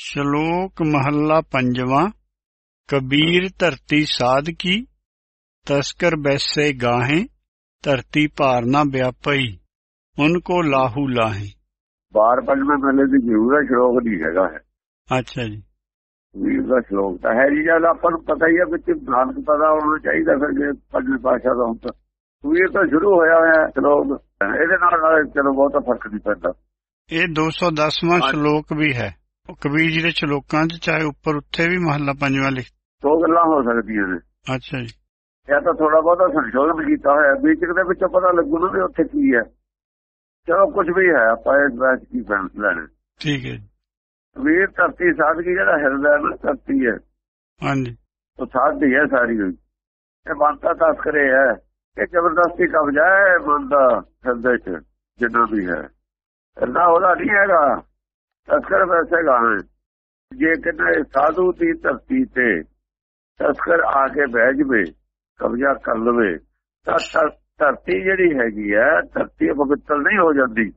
ਸ਼ਲੋਕ ਮਹੱਲਾ ਪੰਜਵਾਂ ਕਬੀਰ ਧਰਤੀ ਸਾਧ ਕੀ ਤਸਕਰ ਬੈਸੇ ਗਾਹੇ ਧਰਤੀ ਭਾਰ ਨਾ ਵਿਆਪਈ ਉਨਕੋ ਲਾਹੂ ਲਾਹੇ ਬਾਰ ਪੰਜਵੇਂ ਮਹਲੇ ਦੀ ਜ਼ਰੂਰ ਹੈ ਸ਼ਲੋਕ ਨਹੀਂ ਹੈਗਾ ਹੈ ਅੱਛਾ ਜੀ ਵੀਰ ਦਾ ਸ਼ਲੋਕ ਤਾਂ ਹੈ ਜੀ ਜਦ ਆਪਾਂ ਨੂੰ ਪਤਾ ਹੀ ਹੈ ਕਿ ਨਾਨਕ ਪਤਾ ਹੋਣਾ ਚਾਹੀਦਾ ਫਿਰ ਜੇ ਪੰਜਵੇਂ ਪਾਸ਼ਾ ਦਾ ਹੁੰਦਾ ਇਹ ਤਾਂ ਸ਼ੁਰੂ ਹੋਇਆ ਹੋਇਆ ਸ਼ਲੋਕ ਇਹਦੇ ਨਾਲ ਨਾਲ ਚਲੋ ਬਹੁਤਾ ਫ਼ਰਕ ਨਹੀਂ ਪੈਂਦਾ ਇਹ 210ਵਾਂ ਹਾਂਜੀ। ਸ਼ਲੋਕ ਵੀ ਹੈ ਉਹ ਕਬੀਰ ਜੀ ਦੇ ਸ਼ਲੋਕਾਂ 'ਚ ਚਾਹੇ ਉੱਪਰ ਉੱਥੇ ਵੀ ਮਹੱਲਾ ਪੰਜਵਾਂ ਲਿਖ ਦੋ ਗੱਲਾਂ ਹੋ ਸਕਦੀਆਂ ਨੇ। ਅੱਛਾ ਜੀ। ਜਾਂ ਤਾਂ ਥੋੜਾ ਬਹੁਤਾ ਸੰਸ਼ੋਧਨ ਕੀਤਾ ਹੋਇਆ। ਵਿੱਚ ਦੇ ਵਿੱਚੋਂ ਪਤਾ ਲੱਗੂ ਨਾ ਵੀ ਉੱਥੇ ਕੀ ਹੈ। ਚਲੋ ਕੁਝ ਵੀ ਹੈ ਆਪਾਂ ਇਸ ਬਾਤ ਕੀ ਫੈਸਲਾ ਲੈਣਾ। ਠੀਕ ਹੈ ਜੀ। ਵੀਰ ਧਰਤੀ ਸਾਧਗੀ ਜਿਹੜਾ ਹਿਰਦਾ ਹੈ ਨਾ ਧਰਤੀ ਹੈ। ਹਾਂਜੀ। ਉਹ ਸਾਧਦੀ ਹੈ ਸਾਰੀ। ਹੋਈ ਇਹ ਮੰਨਤਾ ਤਸਕਰੇ ਹੈ ਇਹ ਜ਼ਬਰਦਸਤੀ ਕਬਜ਼ਾ ਹੈ ਮਨ ਦਾ ਹਿਰਦੇ ਚ ਜਿੰਨਾ ਵੀ ਹੈ। ਹਿਰਦਾ ਉਹਦਾ ਨਹੀਂ ਹੈਗਾ। ਤਸਕਰ ਵੈਸੇ ਗਾਣੇ ਜੇ ਕਿਤੇ ਸਾਧੂ ਦੀ ਧਰਤੀ ਤੇ ਤਸਕਰ ਆ ਕੇ ਬਹਿ ਜਵੇ, ਕਬਜ਼ਾ ਕਰ ਲਵੇ, ਤਾਂ ਧਰਤੀ ਜਿਹੜੀ ਹੈਗੀ ਹੈ, ਧਰਤੀ ਪਵਿੱਤਰ ਨਹੀਂ ਹੋ ਜਾਂਦੀ।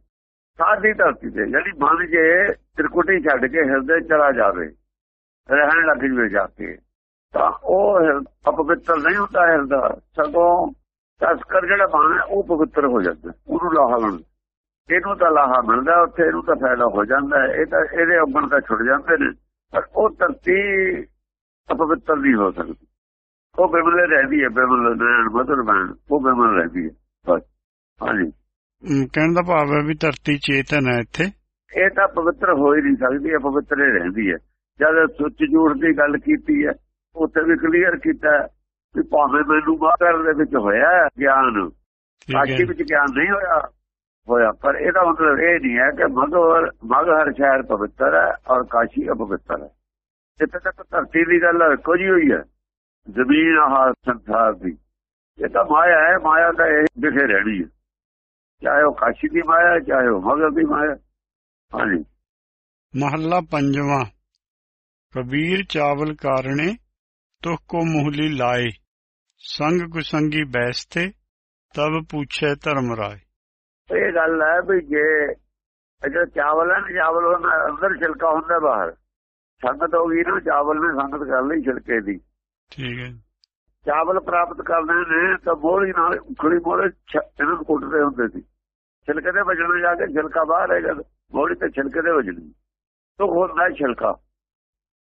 ਸਾਡੀ ਧਰਤੀ ਤੇ ਜਿਹੜੀ ਮਨ ਜੇ ਤ੍ਰਿਕੁਟੀ ਛੱਡ ਕੇ ਹਿਰਦੇ ਚਲਾ ਜਾਵੇ, ਰਹਿਣ ਲੱਗ ਜਵੇ ਜਾ ਕੇ, ਤਾਂ ਉਹ ਅਪਵਿੱਤਰ ਨਹੀਂ ਹੁੰਦਾ ਹਿਰਦਾ। ਸਗੋਂ ਤਸਕਰ ਜਿਹੜਾ ਬਣ ਉਹ ਪਵਿੱਤਰ ਹੋ ਜਾਂਦਾ। ਉਹਨੂੰ ਲਾਹਾ ਮਿਲਦਾ ਇਹਨੂੰ ਤਾਂ ਲਾਹਾ ਮਿਲਦਾ ਉੱਥੇ ਇਹਨੂੰ ਤਾਂ ਫਾਇਦਾ ਹੋ ਜਾਂਦਾ। ਇਹ ਤਾਂ ਇਹਦੇ ਉੱਪਰ ਤਾਂ ਛੁੱਟ ਜਾਂਦੇ ਨੇ। ਪਰ ਉਹ ਧਰਤੀ ਅਪਵਿੱਤਰ ਨਹੀਂ ਹੋ ਸਕਦੀ। ਉਹ ਬਿਮਲੇ ਰਹਿੰਦੀ ਹੈ ਬਿਮਲ ਮਦਰ ਬੈਣ ਉਹ ਬਿਮਲ ਰਹਿੰਦੀ ਹੈ ਬਸ। ਹਾਂਜੀ। ਕਹਿਣ ਦਾ ਭਾਵ ਹੈ ਵੀ ਧਰਤੀ ਚੇਤਨ ਹੈ ਇੱਥੇ। ਇਹ ਤਾਂ ਪਵਿੱਤਰ ਹੋ ਹੀ ਨਹੀਂ ਸਕਦੀ ਅਪਵਿੱਤਰ ਹੀ ਰਹਿੰਦੀ ਹੈ। ਜਦ ਸੁੱਚ ਜੂੜ ਦੀ ਗੱਲ ਕੀਤੀ ਹੈ ਉੱਥੇ ਵੀ ਕਲੀਅਰ ਕੀਤਾ ਵੀ ਭਾਵੇਂ ਮੈਨੂੰ ਮਾਹਰ ਦੇ ਵਿੱਚ ਹੋਇਆ ਗਿਆਨ। ਕਾਸ਼ੀ ਵਿੱਚ ਗਿਆਨ ਨਹੀਂ ਹੋਇਆ। ਹੋਇਆ ਪਰ ਇਹਦਾ ਮਤਲਬ ਇਹ ਨਹੀਂ ਹੈ ਕਿ ਮਗਰ ਮਗਰ ਸ਼ਹਿਰ ਪਵਿੱਤਰ ਹੈ ਔਰ ਕਾਸ਼ੀ ਅਪਵਿੱਤਰ ਹੈ ਜਿੱਥੇ ਤੱਕ ਧਰਤੀ ਦੀ ਗੱਲ ਹੈ ਕੁਝ ਹੋਈ ਹੈ ਜ਼ਮੀਨ ਆਹ ਸੰਸਾਰ ਦੀ ਇਹ ਤਾਂ ਮਾਇਆ ਹੈ ਮਾਇਆ ਤਾਂ ਇਹ ਦਿਖੇ ਰਹਿਣੀ ਹੈ ਚਾਹੇ ਉਹ ਕਾਸ਼ੀ ਦੀ ਮਾਇਆ ਚਾਹੇ ਉਹ ਮਗਰ ਦੀ ਮਾਇਆ ਹਾਂਜੀ ਮਹੱਲਾ ਪੰਜਵਾਂ ਕਬੀਰ ਚਾਵਲ ਕਾਰਣੇ ਤੁਖ ਕੋ ਮੁਹਲੀ ਲਾਏ ਸੰਗ ਕੁਸੰਗੀ ਬੈਸਤੇ ਤਬ ਪੁੱਛੇ ਧਰਮ ਰਾਏ ਇਹ ਗੱਲ ਹੈ ਵੀ ਜੇ ਅਜਾ ਚਾਵਲ ਹੈ ਨਾ ਚਾਵਲ ਉਹਨਾਂ ਅੰਦਰ ਛਿਲਕਾ ਹੁੰਦਾ ਬਾਹਰ। ਸੰਗਤ ਹੋ ਗਈ ਨਾ ਚਾਵਲ ਨੇ ਸੰਗਤ ਕਰ ਲਈ ਛਿਲਕੇ ਦੀ। ਠੀਕ ਹੈ ਚਾਵਲ ਪ੍ਰਾਪਤ ਕਰਦੇ ਨੇ ਤਾਂ ਮੋਹਰੀ ਨਾਲ ਉਖੜੀ ਮੋਹਰੇ ਛ- ਇਹਨਾਂ ਨੂੰ ਕੁੱਟਦੇ ਹੁੰਦੇ ਸੀ। ਛਿਲਕੇ ਦੇ ਵਜਣੇ ਜਾ ਕੇ ਛਿਲਕਾ ਬਾਹਰ ਆਏਗਾ ਮੋਹਰੀ ਤੇ ਛਿਲਕੇ ਦੇ ਵਜਣੀ। ਤੋਂ ਹੁੰਦਾ ਹੈ ਛਿਲਕਾ।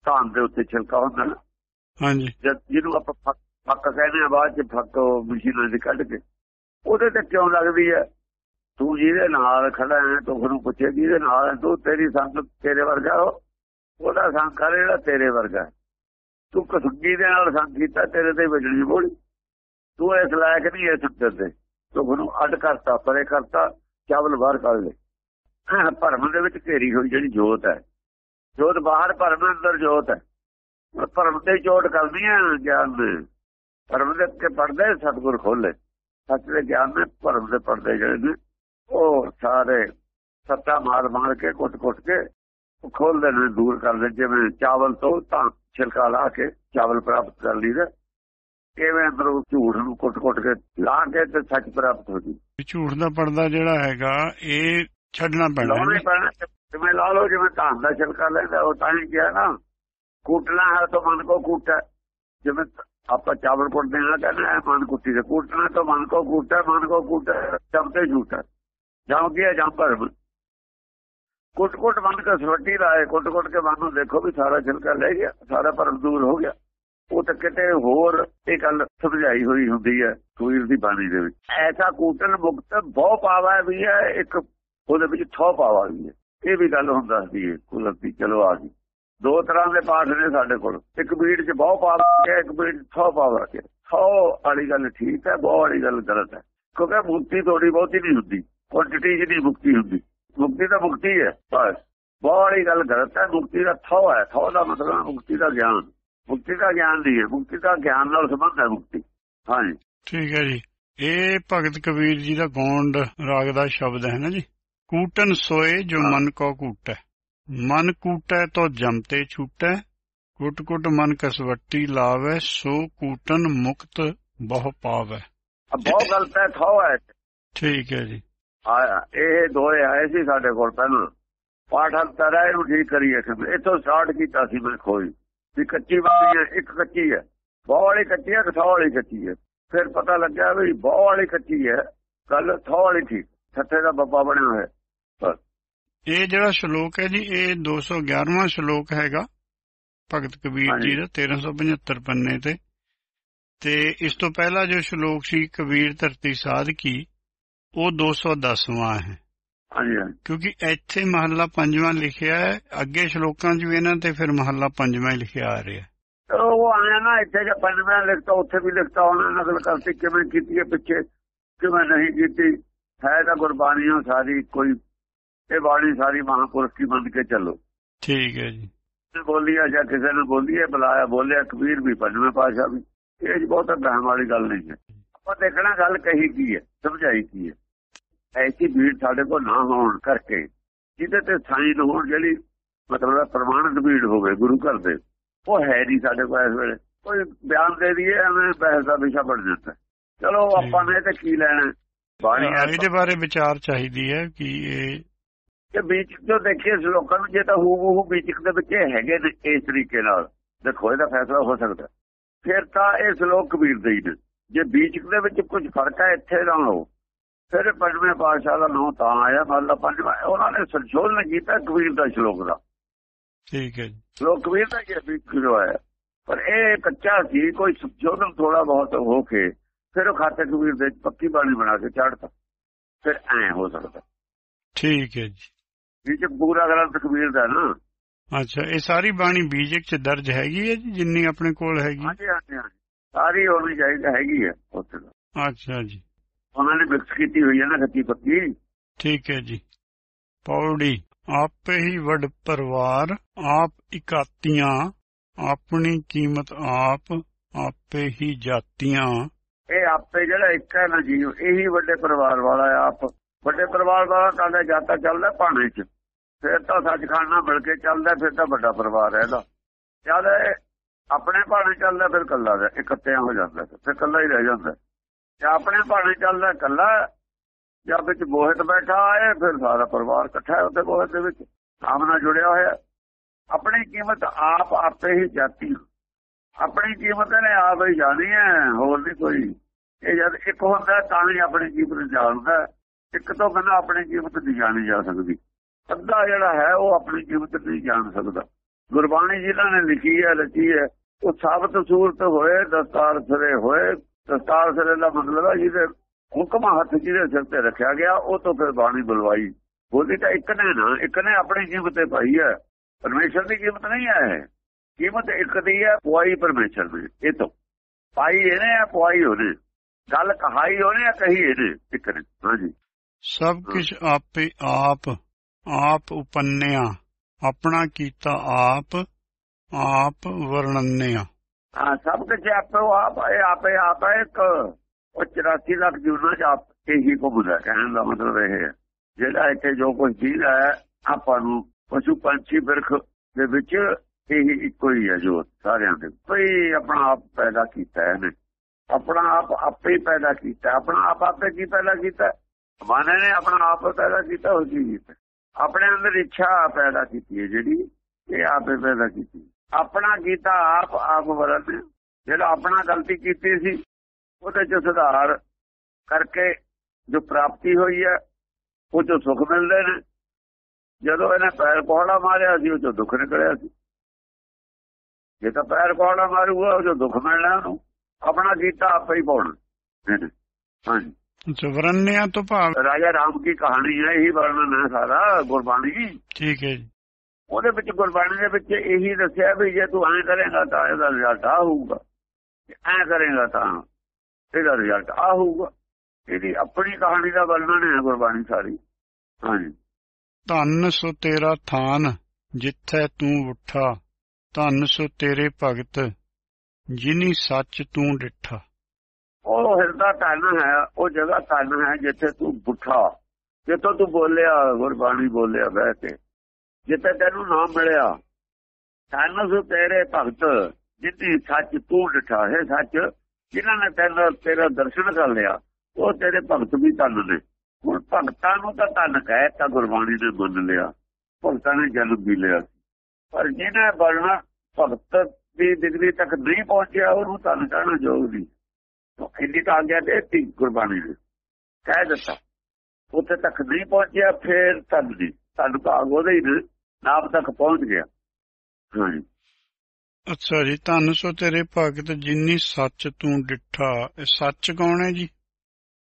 ਧਾਨ ਦੇ ਉੱਤੇ ਛਿਲਕਾ ਹੁੰਦਾ ਨਾ। ਹਾਂਜੀ। ਜਦ ਜਿਹਨੂੰ ਆਪਾਂ ਫੱਕ ਫੱਕ ਕਹਿੰਦੇ ਆ ਬਾਅਦ ਚ ਫੱਕ ਮਸ਼ੀਨਾਂ ਦੇ ਕੱਢ ਕੇ। ਉਹਦੇ ਤੇ ਕਿਉਂ ਲੱਗਦੀ ਹੈ? ਤੂੰ ਜਿਹਦੇ ਨਾਲ ਖੜਾ ਹੈ, ਤੂੰ ਉਹਨੂੰ ਪੁੱਛੇ ਜਿਹਦੇ ਨਾਲ ਤੂੰ ਤੇਰੀ ਸੰਗਤ ਤੇਰੇ ਵਰਗਾ ਉਹਦਾ ਸੰਕਾਰ ਜਿਹੜਾ ਤੇਰੇ ਵਰਗਾ ਤੂੰ ਕਸੁੱਗੀ ਦੇ ਨਾਲ ਸੰਗ ਕੀਤਾ, ਤੇਰੇ ਤੇ ਵਜਣੀ ਬੋਲੀ। ਤੂੰ ਇਸ ਲਾਇਕ ਨਹੀਂ ਹੈ ਸੰਗਤ ਦੇ। ਤੂੰ ਉਹਨੂੰ ਅੱਡ ਕਰਤਾ, ਪਰੇ ਕਰਤਾ, ਚਾਵਲ ਬਾਹਰ ਕੱਢ ਲੈ। ਭਰਮ ਦੇ ਵਿੱਚ ਘੇਰੀ ਹੋਈ ਜਿਹੜੀ ਜੋਤ ਹੈ। ਜੋਤ ਬਾਹਰ, ਭਰਮ ਅੰਦਰ ਜੋਤ ਹੈ। ਭਰਮ ਤੇ ਚੋਟ ਕਰਦੀਆਂ ਗਿਆਨ ਦੇ। ਭਰਮ ਦੇ ਕੇ ਪਰਦੇ ਸਤਗੁਰ ਖੋਲੇ ਸੱਚ ਦੇ ਗਿਆਨ ਦੇ ਭਰਮ ਦੇ ਪਰਦੇ ਜਿਹੜੇ ਨੇ ਉਹ ਸਾਰੇ ਸੱਤਾ ਮਾਰ ਮਾਰ ਕੇ ਕੁੱਟ ਕੁੱਟ ਕੇ ਖੋਲਦੇ ਨੇ ਦੂਰ ਕਰਦੇ ਜਿਵੇਂ ਚਾਵਲ ਤੋਂ ਤਾਂ ਛਿਲਕਾ ਲਾ ਕੇ ਚਾਵਲ ਪ੍ਰਾਪਤ ਕਰ ਲਈਦਾ ਕਿਵੇਂ ਅੰਦਰੋਂ ਝੂਠ ਨੂੰ ਕੁੱਟ ਕੁੱਟ ਕੇ ਲਾ ਕੇ ਤੇ ਸੱਚ ਪ੍ਰਾਪਤ ਹੋ ਜੀ। ਝੂਠ ਦਾ ਪਰਦਾ ਜਿਹੜਾ ਹੈਗਾ ਇਹ ਛੱਡਣਾ ਪੈਣਾ ਲਾਉਣੇ ਪੈਣਾ। ਜਿਵੇਂ ਲਾ ਲਓ ਜਿਵੇਂ ਧਾਨ ਦਾ ਛਿਲਕਾ ਲੈਂਦਾ ਉਹ ਤਾਂ ਹੀ ਕਿਹਾ ਨਾ ਕੂਟਣਾ ਹੈ ਤਾਂ ਮਨ ਕੋ ਕੂਟਾ ਜਿਵੇਂ ਆਪਾਂ ਚਾਵਲ ਕੁੱਟਦੇ ਹਾਂ ਕਹਿੰਦੇ ਆ ਮਨ ਕੁੱਟੀ ਦੇ। ਕੂਟਣਾ ਤਾਂ ਮਨ ਕੋ ਕੂਟਾ ਮਨ ਕੋ ਕੂਟਾ ਚਮਤੇ ਝੂਟਾ ਜਾਂ ਗਿਆ ਜਾਂ ਭਰਮ ਕੁੱਟ ਕੁੱਟ ਮਨ ਕੇ ਸਵੱਟੀ ਲਾਏ ਕੁੱਟ ਕੁੱਟ ਕੇ ਮਨ ਨੂੰ ਦੇਖੋ ਵੀ ਸਾਰਾ ਛਿਲਕਾ ਲੈ ਗਿਆ, ਸਾਰਾ ਭਰਮ ਦੂਰ ਹੋ ਗਿਆ। ਉਹ ਤਾਂ ਕਿਤੇ ਹੋਰ ਇਹ ਗੱਲ ਸਮਝਾਈ ਹੋਈ ਹੁੰਦੀ ਹੈ ਸੂਰ ਦੀ ਬਾਣੀ ਦੇ ਵਿੱਚ। ਐਸਾ ਕੂਟਨ ਮੁਕਤ ਬਹੁ ਪਾਵਾ ਵੀ ਹੈ, ਇੱਕ ਉਹਦੇ ਵਿੱਚ ਥੋ ਪਾਵਾ ਵੀ ਹੈ। ਇਹ ਵੀ ਗੱਲ ਹੁੰਦਾ ਸੀ ਕੁਲਤੀ ਚਲੋ ਆ ਗਈ। ਦੋ ਤਰ੍ਹਾਂ ਦੇ ਪਾਠ ਨੇ ਸਾਡੇ ਕੋਲ। ਇੱਕ ਬੀੜ 'ਚ ਬਹੁ ਪਾਵਾ ਕੇ ਇੱਕ ਬੀੜ 'ਚ ਥੋ ਪਾਵਾ ਕੇ ਥੋ ਵਾਲੀ ਗੱਲ ਠੀਕ ਹੈ, ਬਹੁ ਵਾਲੀ ਗੱਲ ਗਲਤ ਹੈ। ਕਿਉਂਕਿ ਮੁਕਤੀ ਥੋੜੀ ਬਹੁਤੀ ਨਹੀਂ ਹੁੰਦੀ। ਕੁਆਂਟੀਟੀ ਨਹੀਂ ਮੁਕਤੀ ਹੁੰਦੀ। ਮੁਕਤੀ ਤਾਂ ਮੁਕਤੀ ਹੈ ਬਸ। ਵਾਲੀ ਗੱਲ ਗਲਤ ਹੈ ਮੁਕਤੀ ਦਾ ਥੋ ਹੈ। ਥੋ ਦਾ ਮਤਲਬ ਮੁਕਤੀ ਦਾ ਗਿਆਨ। ਮੁਕਤੀ ਦਾ ਗਿਆਨ ਨਹੀਂ ਹੈ ਮੁਕਤੀ ਦਾ ਗਿਆਨ ਨਾਲ ਸੰਬੰਧ ਹੈ ਮੁਕਤੀ। ਹਾਂਜੀ। ਠੀਕ ਹੈ ਜੀ। ਇਹ ਭਗਤ ਕਬੀਰ ਜੀ ਦਾ ਗੋਂਡ ਰਾਗ ਦਾ ਸ਼ਬਦ ਹੈ ਨਾ ਜੀ? ਕੂਟਨ ਸੋਏ ਜੋ ਮਨ ਕੋ ਕੂਟੈ। ਮਨ ਕੂਟੈ ਤੋ ਜਮਤੇ ਛੂਟੈ। ਕੁਟ ਕੁਟ ਮਨ ਕਸਵੱਟੀ ਲਾਵੇ ਸੋ ਕੂਟਨ ਮੁਕਤ ਬਹੁ ਪਾਵੈ। ਬਹੁਤ ਗਲਤ ਹੈ ਥੋ ਹੈ। ਠੀਕ ਹੈ ਜੀ। ਆਇਆ। ਇਹ ਦੋਏ ਆਏ ਸੀ ਸਾਡੇ ਕੋਲ ਪਹਿਲਾਂ। ਪਾਠ ਅੰਤਰ ਹੈ ਇਹਨੂੰ ਠੀਕ ਕਰੀਏ ਕਿ ਇਥੋਂ ਸਟਾਰਟ ਕੀਤਾ ਸੀ ਮੈਂ ਖੋਈ ਵੀ ਕੱਚੀ ਹੈ ਇੱਕ ਕੱਚੀ ਹੈ। ਬਹੁਤ ਵਾਲੀ ਕੱਚੀ ਹੈ ਥੋ ਵਾਲੀ ਕੱਚੀ ਹੈ। ਫਿਰ ਪਤਾ ਲੱਗਿਆ ਵੀ ਬਹੁਤ ਵਾਲੀ ਕੱਚੀ ਹੈ। ਕੱਲ ਥੋ ਵਾਲੀ ਠੀਕ ਥੱਥੇ ਦਾ ਬੱਬਾ ਬਣਿਆ ਹੋਇਆ। ਇਹ ਜਿਹੜਾ ਸ਼ਲੋਕ ਹੈ ਜੀ ਇਹ 211ਵਾਂ ਸ਼ਲੋਕ ਹੈਗਾ। ਭਗਤ ਕਬੀਰ ਜੀ ਦਾ 1375 ਪੰਨੇ ਤੇ। ਤੇ ਇਸ ਤੋਂ ਪਹਿਲਾ ਜੋ ਸ਼ਲੋਕ ਸੀ ਕਬੀਰ ਧਰਤੀ ਸਾਧ ਕੀ ਉਹ 210ਵਾਂ ਹੈ। ਕਿਉਂਕਿ ਇੱਥੇ ਮਹੱਲਾ ਪੰਜਵਾਂ ਲਿਖਿਆ ਹੈ ਅੱਗੇ ਸ਼ਲੋਕਾਂ 'ਚ ਵੀ ਇਹਨਾਂ ਤੇ ਫਿਰ ਮਹੱਲਾ ਪੰਜਵਾਂ ਹੀ ਲਿਖਿਆ ਆ ਰਿਹਾ। ਉਹ ਆਇਆ ਨਾ ਇੱਥੇ ਜੇ ਪੰਜਵਾਂ ਲਿਖਤਾ ਉੱਥੇ ਵੀ ਲਿਖਤਾ ਉਹਨਾਂ ਨੇ ਨਕਲ ਕਰਤੀ ਕਿਵੇਂ ਕੀਤੀ ਹੈ ਪਿੱਛੇ ਕਿਵੇਂ ਨਹੀਂ ਕੀਤੀ। ਹੈ ਤਾਂ ਗੁਰਬਾਣੀਆਂ ਸਾਰੀ ਕੋਈ ਇਹ ਬਾਣੀ ਸਾਰੀ ਮਹਾਂਪੁਰਖ ਦੀ ਮੰਨ ਕੇ ਚੱਲੋ। ਠੀਕ ਹੈ ਜੀ। ਨੇ ਬੋਲੀ ਆ ਜਾਂ ਕਿਸੇ ਨੇ ਬੋਲੀ ਹੈ ਬੁਲਾਇਆ ਬੋਲਿਆ ਕਬੀਰ ਵੀ ਪੰਜਵੇਂ ਪਾਸ਼ਾ ਵੀ। ਇਹ ਬਹੁਤ ਬਹਿਮ ਵਾਲੀ ਗੱਲ ਨਹੀਂ ਹੈ। ਆਪਾਂ ਦੇਖਣਾ ਗੱਲ ਕਹੀ ਕੀ ਹੈ ਸਮਝਾਈ ਕੀ ਹੈ। ਐਸੀ ਭੀੜ ਸਾਡੇ ਕੋਲ ਨਾ ਹੋਣ ਕਰਕੇ ਜਿਹਦੇ ਤੇ ਸਾਈਨ ਹੋਣ ਜਿਹੜੀ ਮਤਲਬ ਪ੍ਰਮਾਣਿਤ ਭੀੜ ਹੋਵੇ ਗੁਰੂ ਘਰ ਦੇ ਉਹ ਹੈ ਨਹੀਂ ਸਾਡੇ ਕੋਲ ਇਸ ਵੇਲੇ। ਕੋਈ ਬਿਆਨ ਦੇ ਦਈਏ ਐਵੇਂ ਬਹਿਸ ਦਾ ਵਿਸ਼ਾ ਬਣ ਜਾਂਦਾ। ਚਲੋ ਆਪਾਂ ਨੇ ਤੇ ਕੀ ਲੈਣਾ ਬਾਣੀ ਇਹਦੇ ਬਾਰੇ ਵਿਚਾਰ ਚਾਹੀਦੀ ਹੈ ਕਿ ਇਹ ਕਿ ਵਿੱਚ ਜੋ ਦੇਖੀਏ ਲੋਕਾਂ ਨੂੰ ਜੇ ਤਾਂ ਹੂ ਹੂ ਵਿੱਚ ਦੇ ਵਿੱਚ ਹੈਗੇ ਨੇ ਇਸ ਤਰੀਕੇ ਨਾਲ ਦੇਖੋ ਇਹਦਾ ਫੈਸਲਾ ਹੋ ਸਕਦਾ। ਫਿਰ ਤਾਂ ਇਹ ਸ਼ਲੋਕ ਕਬੀਰ ਦੇ ਹੀ ਨੇ। ਜੇ ਵਿੱਚ ਦੇ ਵਿੱਚ ਕੁਝ ਫ਼ਰਕ ਹੈ ਇੱਥੇ ਨਾ ਹੋ ਫਿਰ ਪੰਜਵੇਂ ਪਾਤਸ਼ਾਹ ਦਾ ਨਾਮ ਤਾਂ ਆਇਆ ਮਤਲਬ ਪੰਜਵਾਂ। ਉਹਨਾਂ ਨੇ ਸੰਸ਼ੋਧਨ ਕੀਤਾ ਕਬੀਰ ਦਾ ਸ਼ਲੋਕ ਦਾ। ਠੀਕ ਹੈ ਜੀ। ਕਬੀਰ ਦਾ ਹੀ ਵਿੱਚ ਕਿਉਂ ਆਇਆ ਪਰ ਇਹ ਕੱਚਾ ਸੀ ਕੋਈ ਸੰਸ਼ੋਧਨ ਥੋੜਾ ਬਹੁਤ ਹੋ ਕੇ ਫਿਰ ਉਹ ਖਾਤੇ ਕਬੀਰ ਦੇ ਪੱਕੀ ਬਾਣੀ ਬਣਾ ਕੇ ਚਾੜਤਾ ਫਿਰ ਐ ਹੋ ਸਕਦਾ। ਠੀਕ ਹੈ ਜੀ। ਵਿੱਚ ਪੂਰਾ ਗ੍ਰੰਥ ਕਬੀਰ ਦਾ ਨਾ। ਅੱਛਾ ਇਹ ਸਾਰੀ ਬਾਣੀ ਬੀਜਕ 'ਚ ਦਰਜ ਹੈਗੀ ਹੈ ਜੀ ਜਿੰਨੀ ਆਪਣੇ ਕੋਲ ਹੈਗੀ? ਹਾਂਜੀ ਹਾਂਜੀ। ਸਾਰੀ ਹੋਣੀ ਚਾਹੀਦੀ ਹੈਗੀ ਹੈ ਉੱਥੇ। ਅੱਛਾ ਜੀ। ਉਹਨਾਂ ਨੇ ਮਿਕਸ ਕੀਤੀ ਹੋਈ ਹੈ ਨਾ ਖੱਤੀ ਪੱਕੀ। ਠੀਕ ਹੈ ਜੀ। ਪੌੜੀ ਆਪੇ ਹੀ ਵੱਡ ਪਰਿਵਾਰ ਆਪ ਇਕਾਤੀਆਂ ਆਪਣੀ ਕੀਮਤ ਆਪ ਆਪੇ ਹੀ ਜਾਤੀਆਂ। ਇਹ ਆਪੇ ਜਿਹੜਾ ਇੱਕ ਹੈ ਨਾ ਜੀ ਇਹੀ ਵੱਡੇ ਪਰਿਵਾਰ ਵਾਲਾ ਆਪ। ਵੱਡੇ ਪਰਿਵਾਰ ਵਾਲਾ ਕਹਿੰਦਾ ਜਾਤਾ ਚੱਲਦਾ ਭਾਣੇ 'ਚ ਫਿਰ ਤਾਂ ਸੱਚਖੰਡ ਨਾਲ ਮਿਲ ਕੇ ਚੱਲਦਾ ਫਿਰ ਤਾਂ ਵੱਡਾ ਪਰਿਵਾਰ ਹੈ ਇਹਦਾ। ਜਦ ਆਪਣੇ ਭਾਣੇ ਚੱਲਦਾ, ਫਿਰ ਕੱਲਾ ਦਾ ਇਕੱਠਿਆਂ ਹੋ ਜਾਂਦਾ ਫਿਰ ਕੱਲਾ ਹੀ ਰਹਿ ਜਾਂਦਾ। ਜੇ ਆਪਣੇ ਭਾਣੇ ਚੱਲਦਾ ਕੱਲਾ ਜਾਂ ਵਿੱਚ ਬੋਹਤ ਬੈਠਾ ਆਏ ਫਿਰ ਸਾਰਾ ਪਰਿਵਾਰ ਇਕੱਠਾ ਹੈ ਉੱਥੇ ਬੋਹਤ ਦੇ ਵਿੱਚ ਸਾਹਮਣਾ ਜੁੜਿਆ ਹੋਇਆ। ਆਪਣੀ ਕੀਮਤ ਆਪ ਆਪੇ ਹੀ ਜਾਤੀ। ਆਪਣੀ ਕੀਮਤ ਨੇ ਆਪ ਹੀ ਜਾਣੀ ਹੈ, ਹੋਰ ਨਹੀਂ ਕੋਈ। ਇਹ ਜਦ ਇੱਕ ਹੁੰਦਾ, ਤਾਂ ਹੀ ਆਪਣੀ ਕੀਮਤ ਜਾਣਦਾ। ਇੱਕ ਤੋਂ ਬਿਨਾਂ ਆਪਣੀ ਕੀਮਤ ਨਹੀਂ ਜਾਣੀ ਜਾ ਸਕਦੀ। ਅੱਧਾ ਜਿਹੜਾ ਹੈ, ਉਹ ਆਪਣੀ ਕੀਮਤ ਨਹੀਂ ਜਾਣ ਸਕਦਾ। ਗੁਰਬਾਣੀ ਜਿਨ੍ਹਾਂ ਨੇ ਲਿਖੀ ਹੈ, ਰਚੀ ਹੈ ਉਹ ਸਾਬਤ ਸੂਰਤ ਹੋਏ ਦਸਤਾਰ ਸਿਰੇ ਹੋਏ। ਦਸਤਾਰ ਸਿਰੇ ਦਾ ਮਤਲਬ ਹੈ ਜਿਹਦੇ ਹੁਕਮ ਹੱਥ ਜਿਹਦੇ ਸਿਰ ਤੇ ਰੱਖਿਆ ਗਿਆ ਉਹ ਤੋਂ ਫਿਰ ਬਾਣੀ ਬੁਲਵਾਈ। ਬੋਲੀ ਤਾਂ ਇੱਕ ਨੇ ਨਾ ਇੱਕ ਨੇ ਆਪਣੀ ਕੀਮਤ ਤੇ ਪਾਈ ਹੈ। ਪਰਮੇਸ਼ਰ ਦੀ ਕੀਮਤ ਨਹੀਂ ਹੈ ਕੀਮਤ ਇੱਕ ਦੀ ਹੈ ਪੁਆਈ ਪਰਮੇਸ਼ਰ ਦੀ ਇਹ ਤੋਂ। ਪਾਈ ਇਹਨੇ ਆ ਪੁਆਈ ਉਹਨੇ। ਗੱਲ ਕਹਾਈ ਉਹਨੇ ਆ ਕਹੀ ਇਹਨੇ ਇੱਕ ਨੇ। ਹਾਂਜੀ। ਸਭ ਕੁਝ ਆਪੇ ਆਪ ਆਪ ਉਪੰਨਿਆ। ਆਪਣਾ ਕੀਤਾ ਆਪ ਆਪ ਵਰਣਨਿਆ ਹਾਂ, ਸਭ ਕੁਝ ਆਪੇ ਆਪ, ਇਹ ਆਪੇ ਆਪ ਹੈ ਇੱਕ। ਉਹ 84 ਲੱਖ ਜੂਨਾਂ ਚ ਆਪ ਇਹੀ ਘੁੰਮਦਾ ਕਹਿਣ ਦਾ ਮਤਲਬ ਇਹ ਹੈ। ਜਿਹੜਾ ਇੱਥੇ ਜੋ ਕੁਝ ਜੀਵ ਹੈ, ਆਪਾਂ ਨੂੰ ਪਸ਼ੂ ਪੰਛੀ ਬਿਰਖ ਦੇ ਵਿੱਚ ਇਹੀ ਇੱਕੋ ਹੀ ਹੈ ਜੋ ਸਾਰਿਆਂ ਦੇ ਕੋਈ ਆਪਣਾ ਆਪ ਪੈਦਾ ਕੀਤਾ ਹੈ ਨੇ ਆਪਣਾ ਆਪ ਆਪੇ ਪੈਦਾ ਕੀਤਾ। ਆਪਣਾ ਆਪ ਆਪੇ ਕੀ ਪੈਦਾ ਕੀਤਾ? ਮਾਨੇ ਨੇ ਆਪਣਾ ਆਪ ਪੈਦਾ ਕੀਤਾ ਹੋਰ ਕੀ ਕੀਤਾ? ਆਪਣੇ ਅੰਦਰ ਇੱਛਾ ਪੈਦਾ ਕੀਤੀ ਹੈ ਜਿਹੜੀ, ਇਹ ਆਪੇ ਪੈਦਾ ਕੀਤੀ। ਆਪਣਾ ਕੀਤਾ ਆਪ ਆਪ ਵਰਨ ਜਿਹੜਾ ਆਪਣਾ ਗਲਤੀ ਕੀਤੀ ਸੀ ਉਹਦੇ ਚ ਸੁਧਾਰ ਕਰਕੇ ਜੋ ਪ੍ਰਾਪਤੀ ਹੋਈ ਹੈ ਉਹ ਚੋਂ ਸੁੱਖ ਮਿਲਦੇ ਨੇ। ਜਦੋਂ ਇਹਨੇ ਪੈਰ ਕੋਹੜਾ ਮਾਰਿਆ ਸੀ ਉਹ ਚੋਂ ਦੁੱਖ ਨਿਕਲਿਆ ਸੀ। ਜੇ ਤਾਂ ਪੈਰ ਕੋਹੜਾ ਮਾਰੂਗਾ ਉਹ ਚੋਂ ਦੁੱਖ ਮਿਲਣਾ ਉਹਨੂੰ। ਆਪਣਾ ਕੀਤਾ ਆਪੇ ਹੀ ਪਾਉਣਾ। ਹਾਂਜੀ। ਅੱਛਾ ਵਰਣਨਿਆ ਤੋਂ ਭਾਵ ਰਾਜਾ ਰਾਮ ਦੀ ਕਹਾਣੀ ਹੈ ਇਹੀ ਵਰਣਨ ਹੈ ਸਾਰਾ ਗੁਰਬਾਣੀ। ਠੀਕ ਹੈ ਜੀ। ਉਹਦੇ ਵਿੱਚ ਗੁਰਬਾਣੀ ਦੇ ਵਿੱਚ ਇਹੀ ਦੱਸਿਆ ਵੀ ਜੇ ਤੂੰ ਐਂ ਕਰੇਗਾ ਤਾਂ ਇਹਦਾ ਰਿਜ਼ਲਟ ਆ ਹੋਊਗਾ। ਐਂ ਕਰੇਗਾ ਤਾਂ ਇਹਦਾ ਰਿਜ਼ਲਟ ਆ ਹੋਊਗਾ। ਇਹਦੀ ਆਪਣੀ ਕਹਾਣੀ ਦਾ ਵਰਣਨ ਹੈ ਗੁਰਬਾਣੀ ਸਾਰੀ। ਹਾਂਜੀ। ਧੰਨ ਸੋ ਤੇਰਾ ਥਾਨ ਜਿੱਥੈ ਤੂੰ ਉੱਠਾ ਧੰਨ ਸੋ ਤੇਰੇ ਭਗਤ ਜਿਨੀ ਸੱਚ ਤੂੰ ਡਿਠਾ। ਉਹ ਹਿਰਦਾ ਧਨ ਹੈ ਉਹ ਜਗ੍ਹਾ ਧਨ ਹੈ ਜਿੱਥੇ ਤੂੰ ਬੁੱਠਾ ਜਿੱਥੋਂ ਤੂੰ ਬੋਲਿਆ ਗੁਰਬਾਣੀ ਬੋਲਿਆ ਬਹਿ ਕੇ। ਜਿੱਥੇ ਤੈਨੂੰ ਨਾਮ ਮਿਲਿਆ ਧਨ ਤੇਰੇ ਭਗਤ ਜਿੱਤੀ ਸੱਚ ਤੂੰ ਡਿਠਾ ਹੈ ਸੱਚ, ਜਿਨ੍ਹਾਂ ਨੇ ਤੇਰਾ ਤੇਰਾ ਦਰਸ਼ਨ ਕਰ ਲਿਆ, ਉਹ ਤੇਰੇ ਭਗਤ ਵੀ ਤਨ ਨੇ। ਹੁਣ ਭਗਤਾਂ ਨੂੰ ਤਾਂ ਧਨ ਕਹਿ ਤਾਂ ਗੁਰਬਾਣੀ ਨੇ ਮੰਨ ਲਿਆ, ਭਗਤਾਂ ਨੇ ਜਨਮ ਵੀ ਲਿਆ ਸੀ। ਪਰ ਜਿਹਨੇ ਬਣਨਾ, ਭਗਤ ਦੀ ਡਿਗਰੀ ਤੱਕ ਨਹੀਂ ਪਹੁੰਚਿਆ, ਉਹਨੂੰ ਤਾਂ ਕਹਿਣਾ ਯੋਗ ਨਹੀਂ। ਇੰਨੀ ਤਾਂ ਆਗਿਆ ਦੇ ਗੁਰਬਾਣੀ ਨੇ। ਕਹਿ ਦਿੱਤਾ। ਉੱਥੇ ਤੱਕ ਨਹੀਂ ਪਹੁੰਚਿਆ, ਫੇਰ ਤਦ ਦੀ। ਭਾਗ ਉਹਦੇ ਹੀ ਨੇ, ਨਾਮ ਤੱਕ ਪਹੁੰਚ ਗਿਆ। ਹਾਂਜੀ। ਅੱਛਾ ਜੀ ਧੰਨ ਸੋ ਤੇਰੇ ਭਗਤ ਜਿੰਨੀ ਸੱਚ ਤੂੰ ਡਿੱਠਾ ਇਹ ਸੱਚ ਕੌਣ ਹੈ ਜੀ?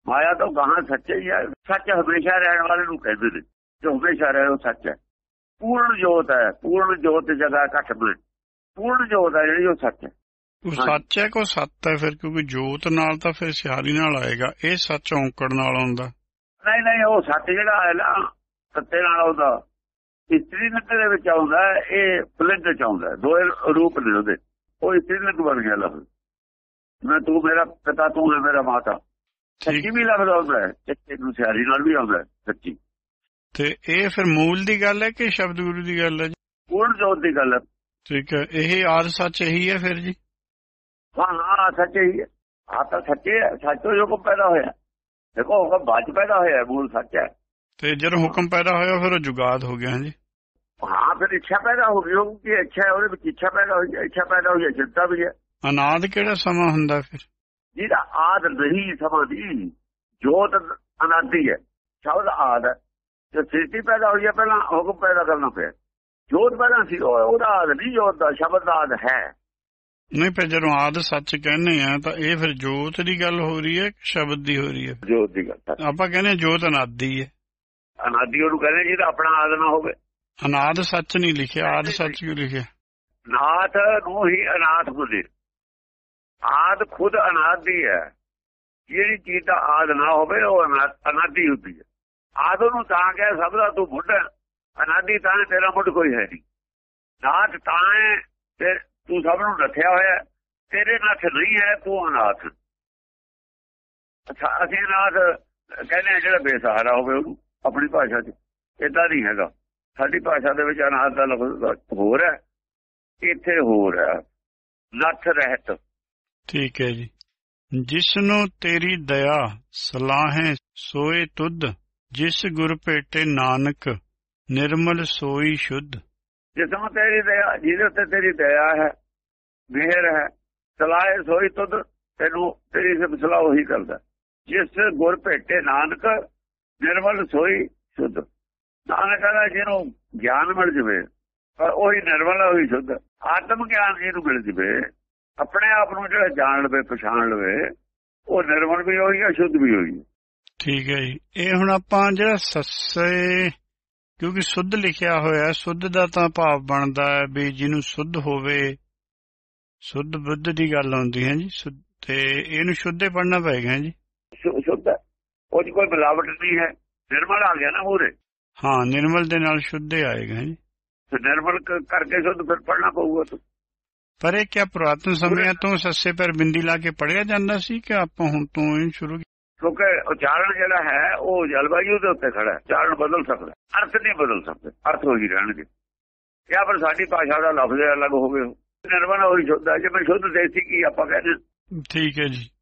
ਮਾਇਆ ਤੋਂ ਗਾਹਾਂ ਸੱਚੇ ਹੀ ਹੈ ਸੱਚ ਹਮੇਸ਼ਾ ਰਹਿਣ ਵਾਲੇ ਨੂੰ ਕਹਿੰਦੇ ਨੇ ਜੋ ਹਮੇਸ਼ਾ ਰਹੇ ਉਹ ਸੱਚ ਹੈ। ਪੂਰਨ ਜੋਤ ਹੈ ਪੂਰਨ ਜੋਤ ਜਗ੍ਹਾ ਘਟ ਮੈਂ ਪੂਰਨ ਜੋਤ ਹੈ ਜਿਹੜੀ ਉਹ ਸੱਚ ਹੈ। ਉਹ। ਸੱਚ ਹੈ ਕੋ ਸੱਤ ਹੈ ਫਿਰ? ਕਿਉਂਕਿ ਜੋਤ ਨਾਲ ਤਾਂ ਫਿਰ ਸਿਹਾਰੀ ਨਾਲ ਆਏਗਾ ਇਹ ਸੱਚ ਔਂਕੜ ਨਾਲ ਆਉਂਦਾ। ਨਹੀਂ ਨਹੀਂ ਉਹ ਸੱਚ ਜਿਹੜਾ ਹੈ ਨਾ ਸੱਤੇ ਨਾਲ ਆਉਂਦਾ। ਇਸਤਰੀ ਲਿੰਗ ਦੇ ਵਿੱਚ ਆਉਂਦਾ ਹੈ, ਇਹ ਪੁਲਿੰਗ ਚ ਆਉਂਦਾ ਹੈ। ਦੋਏ ਰੂਪ ਨੇ ਉਹਦੇ। ਉਹ ਇਸਤਰੀ ਲਿੰਗ ਬਣ ਗਿਆ ਲਫ਼ਜ਼। ਮੈਂ ਤੂੰ ਮੇਰਾ ਪਿਤਾ ਤੂੰ ਹੈ ਮੇਰਾ ਮਾਤਾ। ਸੱਚੀ ਵੀ ਲਫ਼ਜ਼ ਆਉਂਦਾ ਹੈ ਸੱਚੇ ਨੂੰ ਸਿਆਰੀ ਨਾਲ ਵੀ ਆਉਂਦਾ ਹੈ ਸੱਚੀ। ਤੇ ਇਹ ਫਿਰ ਮੂਲ ਦੀ ਗੱਲ ਹੈ ਕਿ ਸ਼ਬਦ ਗੁਰੂ ਦੀ ਗੱਲ ਹੈ ਜੀ? ਪੂਰਨ ਜੋਤ ਦੀ ਗੱਲ ਹੈ। ਠੀਕ ਹੈ। ਇਹ ਆਦ ਸੱਚ ਇਹੀ ਹੈ ਫਿਰ ਜੀ? ਹਾਂ ਹਾਂ ਸੱਚੇ ਹੀ ਹੈ। ਆ ਤਾਂ ਸੱਚੇ ਹੈ। ਸੱਚੋ ਜੋ ਕੋ ਪੈਦਾ ਹੋਇਆ। ਦੇਖੋ ਉਹ ਬਾਅਦ ਪੈਦਾ ਹੋਇਆ ਮੂਲ ਸੱਚ ਹੈ। ਤੇ ਜਦੋਂ ਹੁਕਮ ਪੈਦਾ ਹੋਇਆ ਫਿਰ ਉਹ ਜੁਗਾਦ ਹੋ ਗਿਆ ਜੀ ਹਾਂ ਫਿਰ ਇੱਛਾ ਪੈਦਾ ਹੋ ਗਈ ਉਹ ਕੀ ਇੱਛਾ ਉਹਦੇ ਵਿੱਚ ਇੱਛਾ ਪੈਦਾ ਹੋਈ ਇੱਛਾ ਪੈਦਾ ਹੋਈ ਚਿੰਤਾ ਵੀ ਹੈ। ਅਨਾਦ ਕਿਹੜਾ ਸਮਾਂ ਹੁੰਦਾ ਫਿਰ? ਜਿਹਦਾ ਆਦ ਨਹੀਂ ਸਮਝਦੀ ਜੋਤ ਅਨਾਦੀ ਹੈ ਸ਼ਬਦ ਆਦ ਹੈ। ਜੇ ਸ੍ਰਿਸ਼ਟੀ ਪੈਦਾ ਹੋਈ ਹੈ ਪਹਿਲਾਂ ਹੁਕਮ ਪੈਦਾ ਕਰਨਾ ਪਿਆ। ਜੋਤ ਪਹਿਲਾਂ ਸੀ ਉਹ ਉਹਦਾ ਆਦ ਨਹੀਂ ਜੋਤ ਦਾ ਸ਼ਬਦ ਦਾ ਆਦ ਹੈ। ਨਹੀਂ ਫਿਰ ਜਦੋਂ ਆਦ ਸੱਚ ਕਹਿੰਦੇ ਆ ਤਾਂ ਇਹ ਫਿਰ ਜੋਤ ਦੀ ਗੱਲ ਹੋ ਰਹੀ ਹੈ ਕਿ ਸ਼ਬਦ ਦੀ ਹੋ ਰਹੀ ਹੈ? ਜੋਤ ਦੀ ਗੱਲ ਆਪਾਂ ਕਹਿੰਦੇ ਜੋਤ ਅਨਾਦੀ ਹੈ। ਅਨਾਦੀ ਉਹਨੂੰ ਕਹਿੰਦੇ ਜਿਹਦਾ ਆਪਣਾ ਆਦ ਨਾ ਹੋਵੇ। ਅਨਾਦ ਸੱਚ ਨਹੀਂ ਲਿਖਿਆ ਆਦ ਸੱਚ ਕਿਉਂ ਲਿਖਿਆ? ਨਾਥ ਨੂੰ ਹੀ ਅਨਾਥ ਬੁੱਧੀ। ਆਦ ਖੁਦ ਅਨਾਦੀ ਹੈ। ਜਿਹੜੀ ਚੀਜ਼ ਦਾ ਆਦ ਨਾ ਹੋਵੇ ਉਹ ਅਨਾ- ਅਨਾਦੀ ਹੁੰਦੀ ਹੈ। ਆਦ ਨੂੰ ਤਾਂ ਕਹਿ ਸਭ ਦਾ ਤੂੰ ਬੁੱਢਾ ਅਨਾਦੀ ਤਾਂ ਤੇਰਾ ਮੁੱਢ ਕੋਈ ਹੈ ਨਹੀਂ। ਨਾਥ ਤਾਂ ਹੈ ਤੇ ਤੂੰ ਸਭ ਨੂੰ ਰੱਖਿਆ ਹੋਇਆ। ਤੇਰੇ ਨਾਥ ਨਹੀਂ ਹੈ ਤੂੰ ਅਨਾਥ। ਅਸੀਂ ਅਨਾਥ ਕਹਿੰਦੇ ਜਿਹੜਾ ਬੇਸਹਾਰਾ ਹੋਵੇ ਉਹਨੂੰ। ਆਪਣੀ ਭਾਸ਼ਾ 'ਚ। ਇਦਾਂ ਨਹੀਂ ਹੈਗਾ। ਸਾਡੀ ਭਾਸ਼ਾ ਦੇ ਵਿੱਚ ਅਨਾਥ ਦਾ ਲਫ਼ਜ਼ ਹੋਰ ਹੈ। ਇੱਥੇ ਹੋਰ ਹੈ। ਨੱਥ ਰਹਿਤ। ਠੀਕ ਹੈ ਜੀ। ਜਿਸ ਨੂੰ ਤੇਰੀ ਦਇਆ ਸਲਾਹੇ ਸੋਏ ਤੁਧ ਜਿਸ ਗੁਰ ਭੇਟੇ ਨਾਨਕ ਨਿਰਮਲ ਸੋਈ ਸ਼ੁੱਧ। ਜਿਸਮ ਤੇਰੀ ਦਇਆ ਜਿਹਦੇ ਉੱਤੇ ਤੇਰੀ ਦਇਆ ਹੈ ਮਿਹਰ ਹੈ ਸਲਾਹੇ ਸੋਈ ਤੁਧ ਤੈਨੂੰ ਤੇਰੀ ਸਿਫਤਲਾ ਉਹੀ ਕਰਦਾ। ਜਿਸ ਗੁਰ ਭੇਟੇ ਨਾਨਕ ਨਿਰਮਲ ਸੋਈ ਸ਼ੁੱਧ। ਨਾਨਕ ਕਹਿੰਦਾ ਜਿਹਨੂੰ ਗਿਆਨ ਮਿਲ ਜਵੇ ਪਰ ਉਹੀ ਨਿਰਮਲ ਉਹੀ ਸ਼ੁੱਧ। ਆਤਮ ਗਿਆਨ ਜਿਹਨੂੰ ਮਿਲ ਜਵੇ ਆਪਣੇ ਆਪ ਨੂੰ ਜਿਹੜਾ ਜਾਣ ਲਵੇ ਪਛਾਣ ਲਵੇ ਉਹ ਨਿਰਮਲ ਵੀ ਹੋਈ ਹੈ ਸ਼ੁੱਧ ਵੀ ਹੋਈ ਹੈ ਠੀਕ ਹੈ ਜੀ। ਇਹ ਹੁਣ ਆਪਾਂ ਜਿਹੜਾ ਸੱਸੇ ਕਿਉਂਕਿ ਸੁੱਧ ਲਿਖਿਆ ਹੋਇਆ ਹੈ, ਸੁੱਧ ਦਾ ਤਾਂ ਭਾਵ ਬਣਦਾ ਹੈ ਵੀ ਜਿਹਨੂੰ ਸੁੱਧ ਹੋਵੇ ਸੁੱਧ ਬੁੱਧ ਦੀ ਗੱਲ ਆਉਂਦੀ ਹੈ ਜੀ। ਤੇ ਇਹਨੂੰ ਸ਼ੁੱਧੇ ਪੜਨਾ ਪਏਗਾ ਜੀ। ਉਹ 'ਚ ਕੋਈ ਮਿਲਾਵਟ ਨਹੀਂ ਹੈ। ਨਿਰਮਲ ਆ ਗਿਆ ਨਾ ਮੂਰੇ ਹਾਂ ਨਿਰਮਲ ਦੇ ਨਾਲ ਸ਼ੁੱਧੇ ਆਏਗਾ ਜੀ। ਤੇ ਨਿਰਮਲ ਕਰਕੇ ਸ਼ੁੱਧ ਫਿਰ ਪੜਨਾ ਪਊਗਾ ਤੂੰ। ਪਰ ਇਹ ਕਿਆ ਪੁਰਾਤਨ ਸਮਿਆਂ ਤੋਂ ਸੱਸੇ ਪਰ ਬਿੰਦੀ ਲਾ ਕੇ ਪੜਿਆ ਜਾਂਦਾ ਸੀ ਕਿ ਆਪਾਂ ਹੁਣ ਤੋਂ ਇਹ ਸ਼ੁਰੂ ਕਿਉਂਕਿ ਉਚਾਰਨ ਜਿਹੜਾ ਹੈ ਉਹ ਜਲਵਾਯੂ ਦੇ ਉੱਤੇ ਖੜਾ ਹੈ। ਉਚਾਰਨ ਬਦਲ ਸਕਦਾ ਅਰਥ ਨਹੀਂ ਬਦਲ ਸਕਦੇ। ਅਰਥ ਹੋ ਹੀ ਰਹਿਣਗੇ। ਜਾਂ ਫਿਰ ਸਾਡੀ ਭਾਸ਼ਾ ਦਾ ਲਫ਼ਜ਼ ਅਲੱਗ ਹੋਵੇ। ਨਿਰਮਲ ਹੋਈ ਸ਼ੁੱਧ ਹੈ। ਜੇ ਮੈਂ ਸ਼ੁੱਧ ਦੇਸੀ ਕੀ ਆਪਾਂ ਕਹਿੰਦੇ? ਠੀਕ ਹੈ ਜੀ।